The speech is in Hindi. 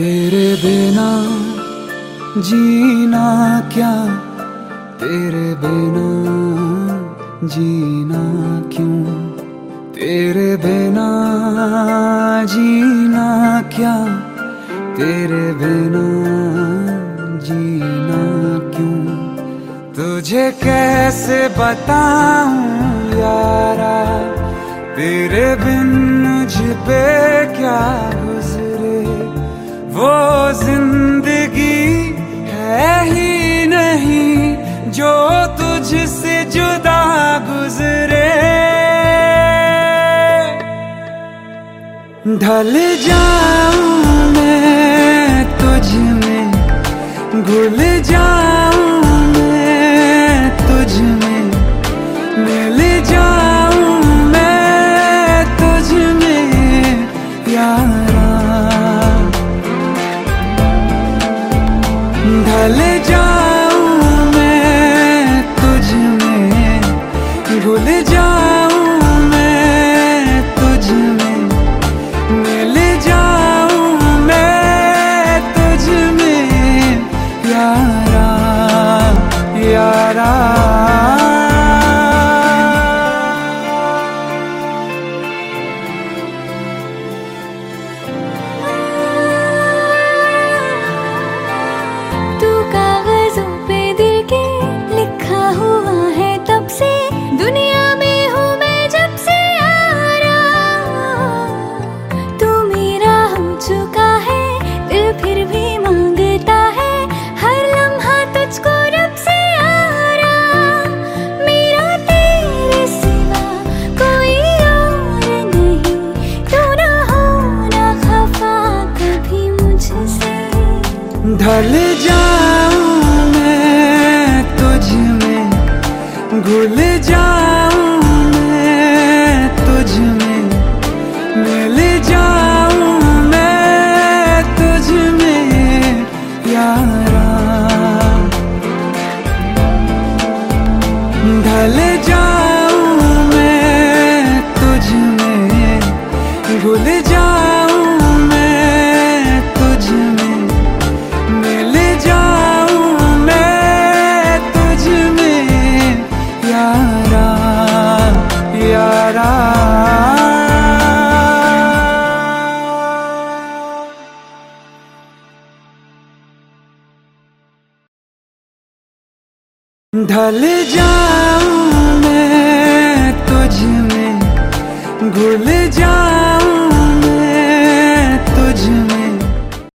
तेरे बिना जीना क्या? तेरे बिना जीना क्यों? तेरे बिना जीना क्या? तेरे बिना जीना क्यों? तुझे कैसे बताऊँ यारा? तेरे बिन मुझ पे क्या वो ज़िंदगी है ही नहीं जो तुझसे जुदा गुजरे। ढल जाऊँ मैं तुझ में घुल जाऊँ ढल जाऊँ मैं तुझ में भूल जाऊँ ढल जाऊँ ढल जाऊँ मैं तुझ में घुल जाऊँ